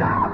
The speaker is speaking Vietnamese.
đạo